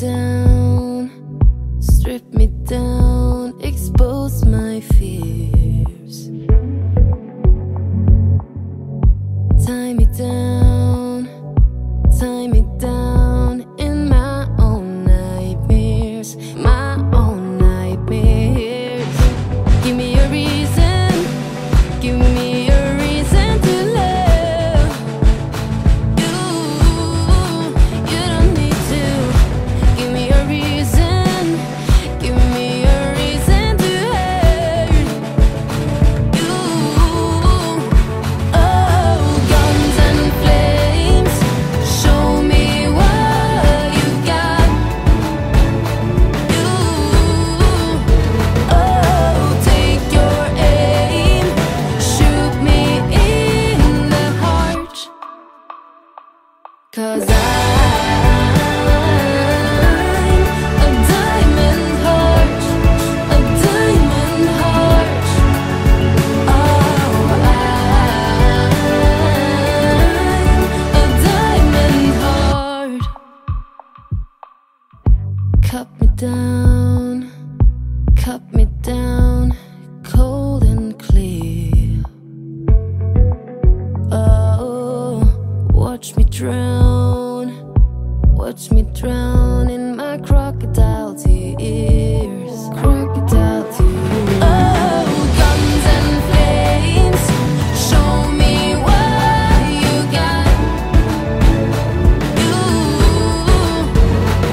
down, strip me down, expose my fears. Tie me down, tie me down. Diamond heart. Cut me down, Watch me drown, watch me drown in my crocodile tears. Crocodile tears. Oh, guns and flames, show me what you got. You,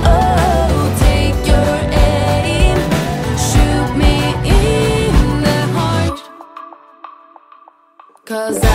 oh, take your aim, shoot me in the heart. Cause I